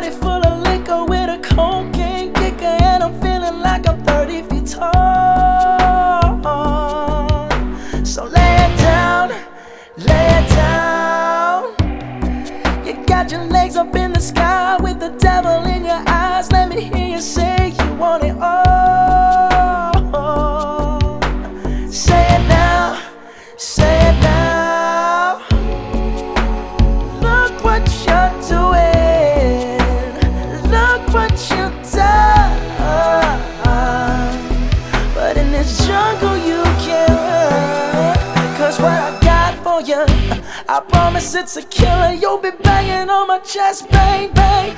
body full of liquor with a cocaine kicker, and I'm feeling like I'm 30 feet tall. So lay it down, lay it down. You got your legs up in the sky with the devil in your I promise it's a killer. You'll be banging on my chest, bang, bang,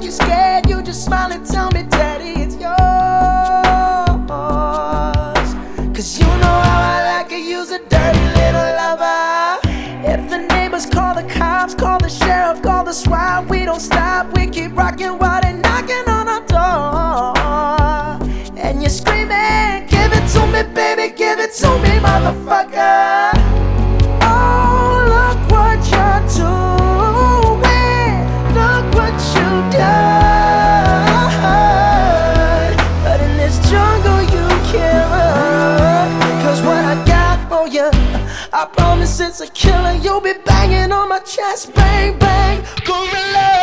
like you're scared. You just smile and tell me, Daddy, it's yours. Cause you know how I like it, use a dirty little lover. If the neighbors call the cops, call the sheriff, call the SWAT, we don't stop. We I promise it's a killer. You'll be banging on my chest, bang, bang, gorilla.